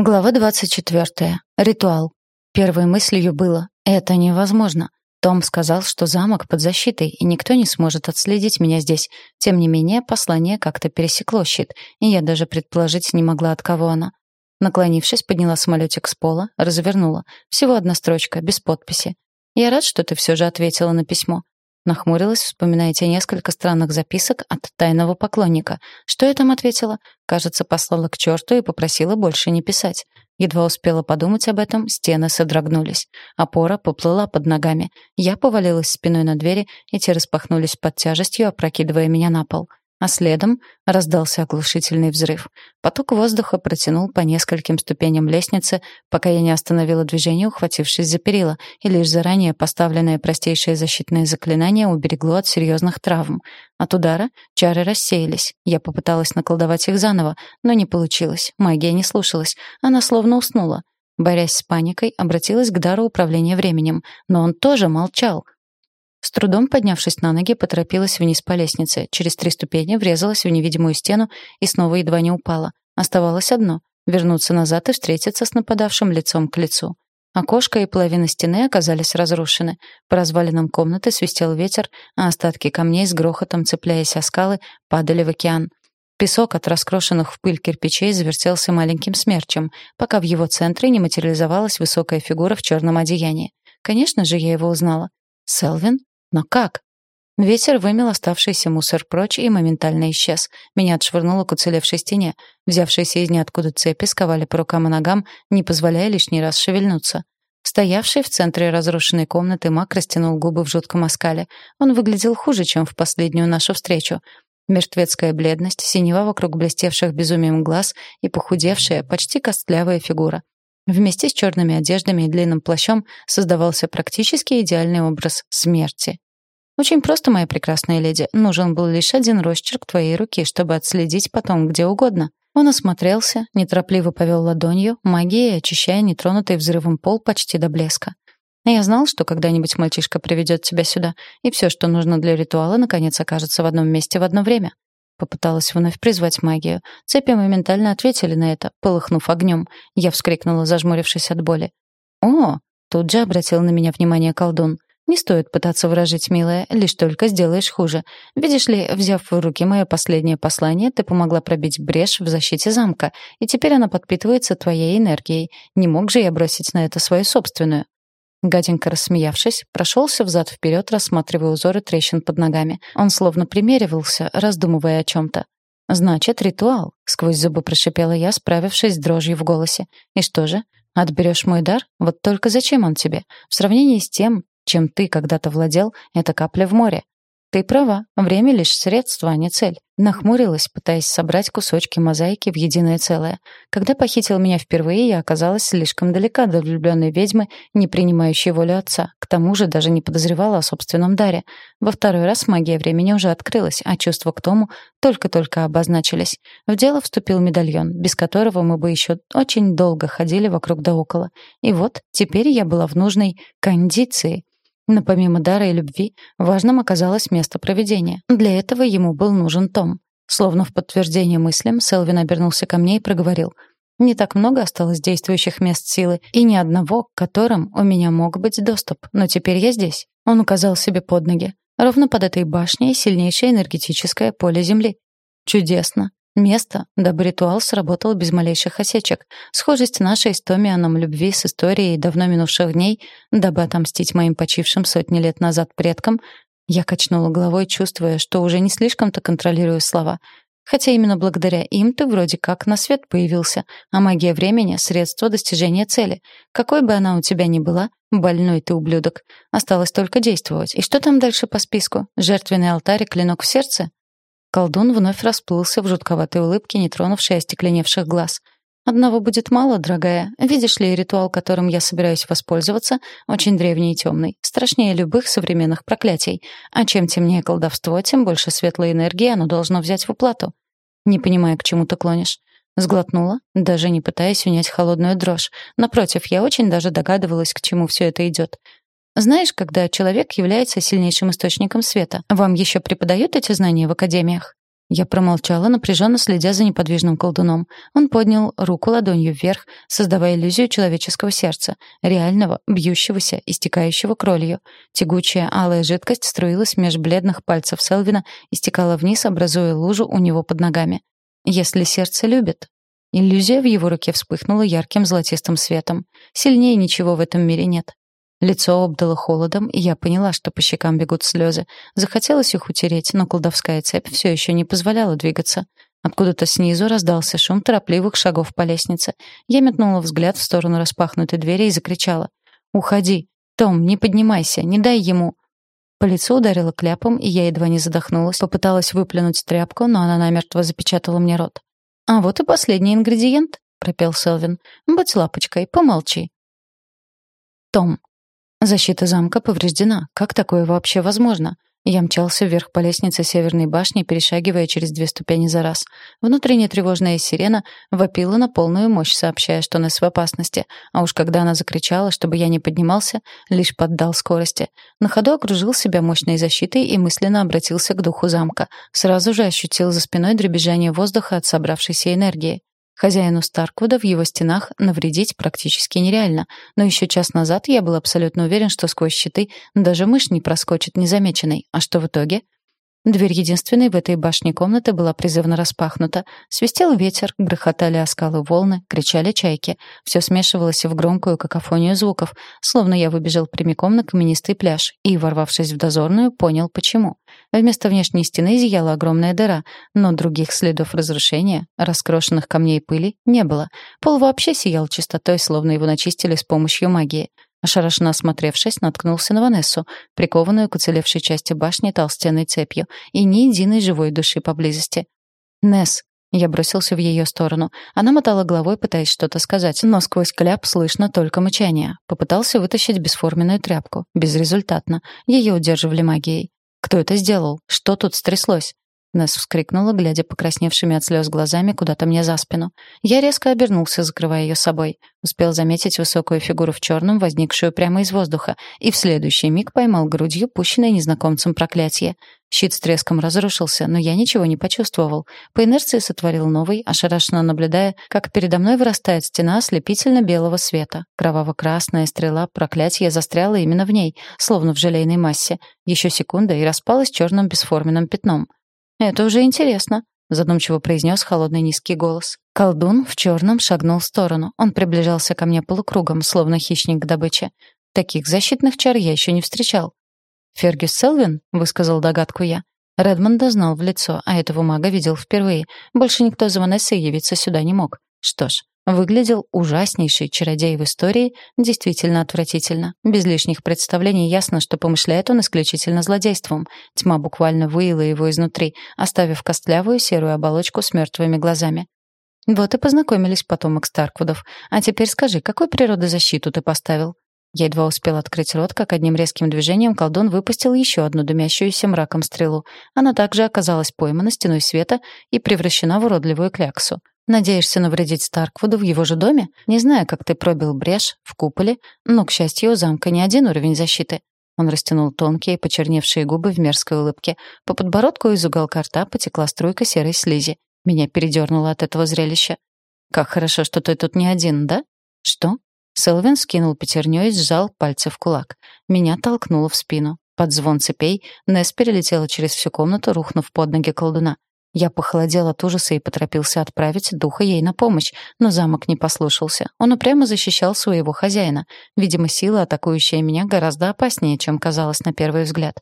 Глава 24. Ритуал. Первой мыслью было «это невозможно». Том сказал, что замок под защитой, и никто не сможет отследить меня здесь. Тем не менее, послание как-то пересекло щит, и я даже предположить не могла, от кого оно. Наклонившись, подняла самолетик с пола, развернула. Всего одна строчка, без подписи. «Я рад, что ты все же ответила на письмо. Нахмурилась, вспоминая те несколько странных записок от тайного поклонника. Что я там ответила? Кажется, послала к черту и попросила больше не писать. Едва успела подумать об этом, стены содрогнулись. Опора поплыла под ногами. Я повалилась спиной на двери, и те распахнулись под тяжестью, опрокидывая меня на пол а следом раздался оглушительный взрыв. Поток воздуха протянул по нескольким ступеням лестницы, пока я не остановила движение, ухватившись за перила, и лишь заранее поставленное простейшее защитное заклинание уберегло от серьезных травм. От удара чары рассеялись. Я попыталась наколдовать их заново, но не получилось. Магия не слушалась. Она словно уснула. Борясь с паникой, обратилась к дару управления временем, но он тоже молчал — с трудом поднявшись на ноги, поторопилась вниз по лестнице. Через три ступени врезалась в невидимую стену и снова едва не упала. Оставалось одно — вернуться назад и встретиться с нападавшим лицом к лицу. Окошко и половина стены оказались разрушены. По развалинам комнаты свистел ветер, а остатки камней с грохотом, цепляясь о скалы, падали в океан. Песок от раскрошенных в пыль кирпичей завертелся маленьким смерчем, пока в его центре не материализовалась высокая фигура в черном одеянии. Конечно же, я его узнала. Селвин? Но как? Ветер вымел оставшийся мусор прочь и моментально исчез. Меня отшвырнуло к уцелевшей стене. Взявшиеся из ниоткуда цепи сковали по рукам и ногам, не позволяя лишний раз шевельнуться. Стоявший в центре разрушенной комнаты маг растянул губы в жутком оскале. Он выглядел хуже, чем в последнюю нашу встречу. Мертвецкая бледность, синева вокруг блестевших безумием глаз и похудевшая, почти костлявая фигура. Вместе с черными одеждами и длинным плащом создавался практически идеальный образ смерти. Очень просто, моя прекрасная леди. Нужен был лишь один росчерк твоей руки, чтобы отследить потом где угодно. Он осмотрелся, неторопливо повел ладонью, магией очищая нетронутый взрывом пол почти до блеска. Я знал, что когда-нибудь мальчишка приведет тебя сюда, и все, что нужно для ритуала, наконец окажется в одном месте в одно время. Попыталась вновь призвать магию. Цепи моментально ответили на это, полыхнув огнем. Я вскрикнула, зажмурившись от боли. «О!» — тут же обратил на меня внимание колдун. «Не стоит пытаться выражить, милая, лишь только сделаешь хуже. Видишь ли, взяв в руки мое последнее послание, ты помогла пробить брешь в защите замка, и теперь она подпитывается твоей энергией. Не мог же я бросить на это свою собственную?» Гаденько рассмеявшись, прошелся взад-вперед, рассматривая узоры трещин под ногами. Он словно примеривался, раздумывая о чем-то. «Значит, ритуал», — сквозь зубы прошипела я, справившись с дрожью в голосе. «И что же? Отберешь мой дар? Вот только зачем он тебе? В сравнении с тем, чем ты когда-то владел, это капля в море. Ты права, время лишь средство, а не цель. Нахмурилась, пытаясь собрать кусочки мозаики в единое целое. Когда похитил меня впервые, я оказалась слишком далека до влюбленной ведьмы, не принимающей волю отца. К тому же даже не подозревала о собственном даре. Во второй раз магия времени уже открылась, а чувства к тому только-только обозначились. В дело вступил медальон, без которого мы бы еще очень долго ходили вокруг да около. И вот, теперь я была в нужной кондиции — но помимо дара и любви, важным оказалось место проведения. Для этого ему был нужен Том. Словно в подтверждение мыслям, Селвин обернулся ко мне и проговорил. «Не так много осталось действующих мест силы, и ни одного, к которым у меня мог быть доступ. Но теперь я здесь». Он указал себе под ноги. Ровно под этой башней сильнейшее энергетическое поле Земли. Чудесно. Место, дабы ритуал сработал без малейших осечек. Схожесть нашей с Томианом любви с историей давно минувших дней, дабы отомстить моим почившим сотни лет назад предкам, я качнула головой, чувствуя, что уже не слишком-то контролирую слова. Хотя именно благодаря им ты вроде как на свет появился, а магия времени — средство достижения цели. Какой бы она у тебя ни была, больной ты ублюдок. Осталось только действовать. И что там дальше по списку? Жертвенный алтарь и клинок в сердце? Колдун вновь расплылся в жутковатой улыбке, не тронувшей остекленевших глаз. «Одного будет мало, дорогая. Видишь ли, ритуал, которым я собираюсь воспользоваться, очень древний и темный, страшнее любых современных проклятий. А чем темнее колдовство, тем больше светлой энергии оно должно взять в уплату. Не понимая, к чему ты клонишь». Сглотнула, даже не пытаясь унять холодную дрожь. Напротив, я очень даже догадывалась, к чему все это идет. Знаешь, когда человек является сильнейшим источником света, вам еще преподают эти знания в академиях? Я промолчала, напряженно следя за неподвижным колдуном. Он поднял руку ладонью вверх, создавая иллюзию человеческого сердца, реального, бьющегося, истекающего кровью. Тягучая алая жидкость струилась меж бледных пальцев Селвина и стекала вниз, образуя лужу у него под ногами. «Если сердце любит». Иллюзия в его руке вспыхнула ярким золотистым светом. Сильнее ничего в этом мире нет. Лицо обдало холодом, и я поняла, что по щекам бегут слезы. Захотелось их утереть, но колдовская цепь все еще не позволяла двигаться. Откуда-то снизу раздался шум торопливых шагов по лестнице. Я метнула взгляд в сторону распахнутой двери и закричала. «Уходи! Том, не поднимайся, не дай ему!» По лицу ударила кляпом, и я едва не задохнулась. Попыталась выплюнуть тряпку, но она намертво запечатала мне рот. «А вот и последний ингредиент», — пропел Селвин. «Будь лапочкой, помолчи». Том. Защита замка повреждена. Как такое вообще возможно? Я мчался вверх по лестнице северной башни, перешагивая через две ступени за раз. Внутренняя тревожная сирена вопила на полную мощь, сообщая, что Несс в опасности. А уж когда она закричала, чтобы я не поднимался, лишь поддал скорости. На ходу окружил себя мощной защитой и мысленно обратился к духу замка. Сразу же ощутил за спиной дребезжание воздуха от собравшейся энергии. Хозяину Старквуда в его стенах навредить практически нереально, но еще час назад я был абсолютно уверен, что сквозь щиты даже мышь не проскочит незамеченной. А что в итоге? Дверь единственной в этой башне комнаты была призывно распахнута. Свистел ветер, грохотали о скалы волны, кричали чайки. Все смешивалось в громкую какофонию звуков, словно я выбежал прямиком на каменистый пляж и, ворвавшись в дозорную, понял, почему. Вместо внешней стены зияла огромная дыра, но других следов разрушения, раскрошенных камней пыли, не было. Пол вообще сиял чистотой, словно его начистили с помощью магии. Ошарашенно осмотревшись, наткнулся на Ванессу, прикованную к уцелевшей части башни толстенной цепью, и ни единой живой души поблизости. «Несс!» Я бросился в ее сторону. Она мотала головой, пытаясь что-то сказать, но сквозь кляп слышно только мычание. Попытался вытащить бесформенную тряпку. Безрезультатно. Ее удерживали магией. «Кто это сделал? Что тут стряслось?» Несс вскрикнула, глядя покрасневшими от слез глазами куда-то мне за спину. Я резко обернулся, закрывая ее собой. Успел заметить высокую фигуру в черном, возникшую прямо из воздуха, и в следующий миг поймал грудью пущенное незнакомцем проклятие. Щит с треском разрушился, но я ничего не почувствовал. По инерции сотворил новый, ошарашенно наблюдая, как передо мной вырастает стена ослепительно-белого света. Кроваво-красная стрела проклятия застряла именно в ней, словно в желейной массе. Еще секунда и распалась черным бесформенным пятном. «Это уже интересно», — задумчиво произнес холодный низкий голос. Колдун в черном шагнул в сторону. Он приближался ко мне полукругом, словно хищник к добыче. Таких защитных чар я еще не встречал. «Фергюс Селвин?» — высказал догадку я. Редмонда знал в лицо, а этого мага видел впервые. Больше никто за Ванессой явиться сюда не мог. Что ж, Выглядел ужаснейший чародей в истории, действительно отвратительно. Без лишних представлений ясно, что помышляет он исключительно злодейством. Тьма буквально выила его изнутри, оставив костлявую серую оболочку с мертвыми глазами. Вот и познакомились потомок Старквудов. А теперь скажи, какой природозащиту ты поставил? Я едва успел открыть рот, как одним резким движением колдун выпустил еще одну дымящуюся мраком стрелу. Она также оказалась поймана стеной света и превращена в уродливую кляксу. Надеешься навредить Старквуду в его же доме? Не знаю, как ты пробил брешь в куполе, но, к счастью, у замка не один уровень защиты. Он растянул тонкие, почерневшие губы в мерзкой улыбке. По подбородку из уголка рта потекла струйка серой слизи. Меня передернуло от этого зрелища. «Как хорошо, что ты тут не один, да?» «Что?» Селвин скинул пятерню и сжал пальцы в кулак. Меня толкнуло в спину. Под звон цепей Несс перелетела через всю комнату, рухнув под ноги колдуна. Я похолодел от ужаса и поторопился отправить духа ей на помощь, но замок не послушался. Он упрямо защищал своего хозяина. Видимо, сила, атакующая меня, гораздо опаснее, чем казалось на первый взгляд.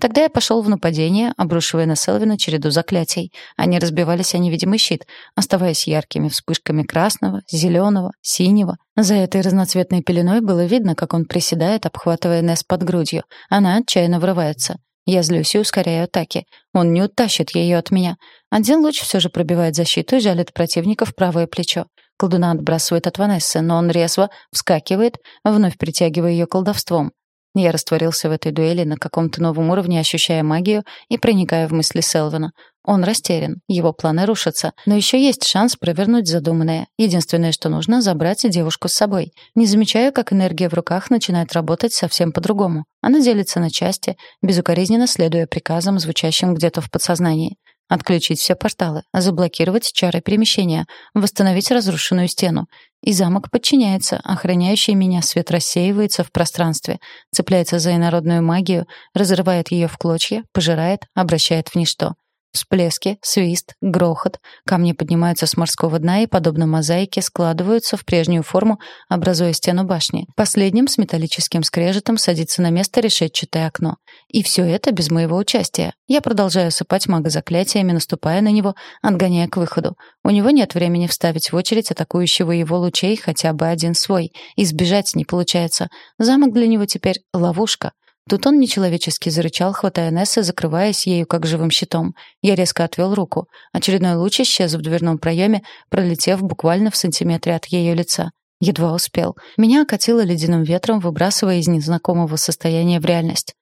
Тогда я пошел в нападение, обрушивая на Селвина череду заклятий. Они разбивались о невидимый щит, оставаясь яркими вспышками красного, зеленого, синего. За этой разноцветной пеленой было видно, как он приседает, обхватывая Несс под грудью. Она отчаянно врывается. Я злюсь и ускоряю атаки. Он не утащит ее от меня. Один луч все же пробивает защиту и жалит противника в правое плечо. Колдуна отбрасывает от Ванессы, но он резво вскакивает, вновь притягивая ее колдовством. Я растворился в этой дуэли на каком-то новом уровне, ощущая магию и проникая в мысли Селвина. Он растерян, его планы рушатся, но еще есть шанс провернуть задуманное. Единственное, что нужно — забрать девушку с собой. Не замечаю, как энергия в руках начинает работать совсем по-другому. Она делится на части, безукоризненно следуя приказам, звучащим где-то в подсознании. Отключить все порталы, заблокировать чары перемещения, восстановить разрушенную стену. И замок подчиняется, охраняющий меня свет рассеивается в пространстве, цепляется за инородную магию, разрывает ее в клочья, пожирает, обращает в ничто. Всплески, свист, грохот. Камни поднимаются с морского дна и, подобно мозаике, складываются в прежнюю форму, образуя стену башни. Последним с металлическим скрежетом садится на место решетчатое окно. И все это без моего участия. Я продолжаю сыпать мага заклятиями, наступая на него, отгоняя к выходу. У него нет времени вставить в очередь атакующего его лучей хотя бы один свой. Избежать не получается. Замок для него теперь ловушка. Тут он нечеловечески зарычал, хватая Несса, закрываясь ею как живым щитом. Я резко отвел руку. Очередной луч исчез в дверном проеме, пролетев буквально в сантиметре от ее лица. Едва успел. Меня окатило ледяным ветром, выбрасывая из незнакомого состояния в реальность.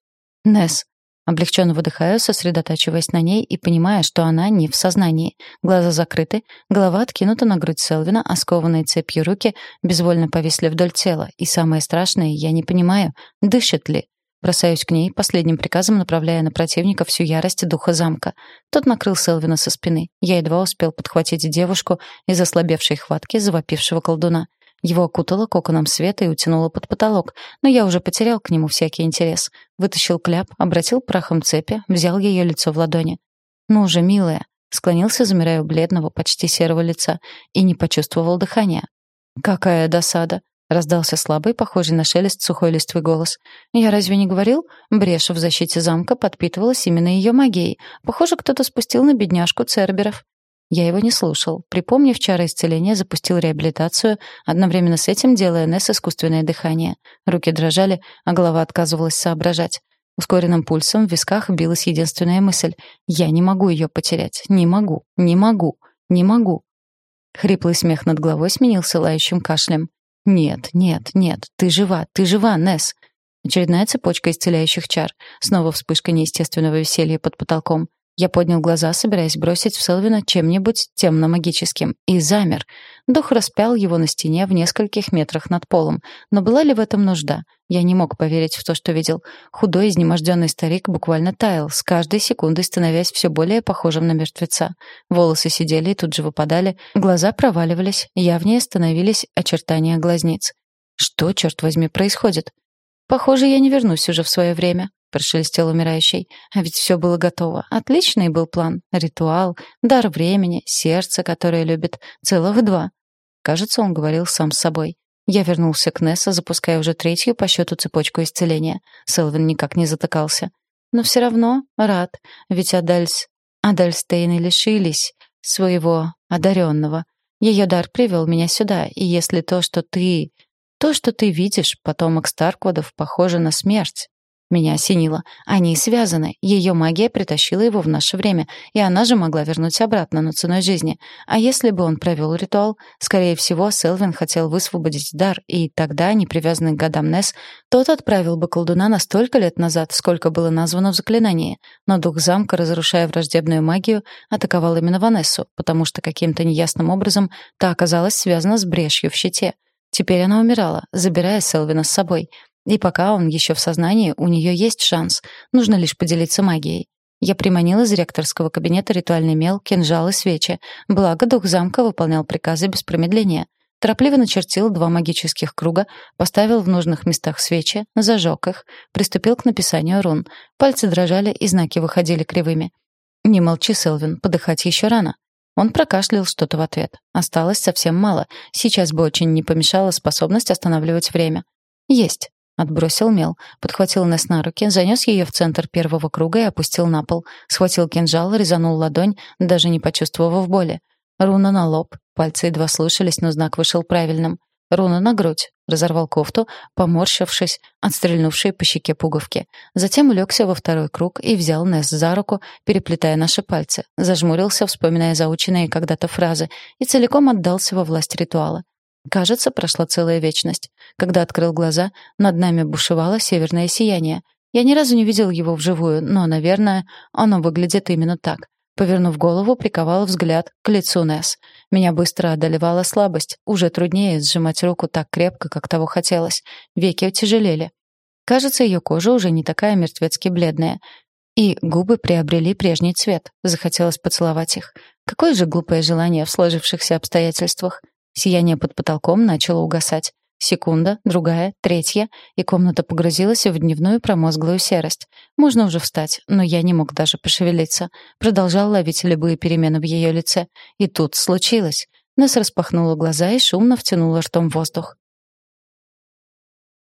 «Несс». Облегченно выдыхаю, сосредотачиваясь на ней и понимая, что она не в сознании. Глаза закрыты, голова откинута на грудь Селвина, а скованные цепью руки безвольно повисли вдоль тела. И самое страшное, я не понимаю, дышит ли. Бросаюсь к ней, последним приказом направляя на противника всю ярость духа замка. Тот накрыл Селвина со спины. Я едва успел подхватить девушку из ослабевшей хватки завопившего колдуна. Его окутало коконом света и утянуло под потолок, но я уже потерял к нему всякий интерес. Вытащил кляп, обратил прахом цепи, взял ее лицо в ладони. «Ну же, милая!» Склонился, замирая у бледного, почти серого лица, и не почувствовал дыхания. «Какая досада!» Раздался слабый, похожий на шелест сухой листвы голос. «Я разве не говорил? Брешь в защите замка подпитывалась именно ее магией. Похоже, кто-то спустил на бедняжку Церберов». Я его не слушал. Припомнив чары исцеления, запустил реабилитацию, одновременно с этим делая Несс искусственное дыхание. Руки дрожали, а голова отказывалась соображать. Ускоренным пульсом в висках билась единственная мысль. «Я не могу ее потерять. Не могу. Не могу. Не могу». Хриплый смех над головой сменился лающим кашлем. «Нет, нет, нет, ты жива, ты жива, Несс!» Очередная цепочка исцеляющих чар. Снова вспышка неестественного веселья под потолком. Я поднял глаза, собираясь бросить в Селвина чем-нибудь темно-магическим, и замер. Дух распял его на стене в нескольких метрах над полом. Но была ли в этом нужда? Я не мог поверить в то, что видел. Худой, изнеможденный старик буквально таял, с каждой секундой становясь все более похожим на мертвеца. Волосы сидели и тут же выпадали, глаза проваливались, явнее становились очертания глазниц. Что, черт возьми, происходит? Похоже, я не вернусь уже в свое время прошелестел умирающий. А ведь все было готово. Отличный был план. Ритуал, дар времени, сердце, которое любит. Целых два. Кажется, он говорил сам с собой. Я вернулся к Несса, запуская уже третью по счету цепочку исцеления. Селвин никак не затыкался. Но все равно рад, ведь Адальс... Адальстейны лишились своего одаренного. Ее дар привел меня сюда, и если то, что ты... То, что ты видишь, потомок Старкводов, похоже на смерть. Меня осенило. Они связаны. Ее магия притащила его в наше время, и она же могла вернуть обратно, но ценой жизни. А если бы он провел ритуал, скорее всего, Селвин хотел высвободить дар, и тогда, не привязанный к годам Несс, тот отправил бы колдуна на столько лет назад, сколько было названо в заклинании. Но дух замка, разрушая враждебную магию, атаковал именно Ванессу, потому что каким-то неясным образом та оказалась связана с брешью в щите. Теперь она умирала, забирая Селвина с собой — и пока он еще в сознании, у нее есть шанс. Нужно лишь поделиться магией. Я приманила из ректорского кабинета ритуальный мел, кинжал и свечи. Благо, дух замка выполнял приказы без промедления. Торопливо начертил два магических круга, поставил в нужных местах свечи, зажег их, приступил к написанию рун. Пальцы дрожали, и знаки выходили кривыми. «Не молчи, Селвин, подыхать еще рано». Он прокашлял что-то в ответ. Осталось совсем мало. Сейчас бы очень не помешала способность останавливать время. «Есть». Отбросил мел, подхватил Несс на руки, занес ее в центр первого круга и опустил на пол. Схватил кинжал, резанул ладонь, даже не почувствовав боли. Руна на лоб. Пальцы едва слушались, но знак вышел правильным. Руна на грудь. Разорвал кофту, поморщившись от стрельнувшей по щеке пуговки. Затем улегся во второй круг и взял Несс за руку, переплетая наши пальцы. Зажмурился, вспоминая заученные когда-то фразы, и целиком отдался во власть ритуала. Кажется, прошла целая вечность. Когда открыл глаза, над нами бушевало северное сияние. Я ни разу не видел его вживую, но, наверное, оно выглядит именно так. Повернув голову, приковал взгляд к лицу Несс. Меня быстро одолевала слабость. Уже труднее сжимать руку так крепко, как того хотелось. Веки утяжелели. Кажется, ее кожа уже не такая мертвецки бледная. И губы приобрели прежний цвет. Захотелось поцеловать их. Какое же глупое желание в сложившихся обстоятельствах. Сияние под потолком начало угасать. Секунда, другая, третья, и комната погрузилась в дневную промозглую серость. Можно уже встать, но я не мог даже пошевелиться. Продолжал ловить любые перемены в ее лице. И тут случилось. Нас распахнула глаза и шумно втянула ртом воздух.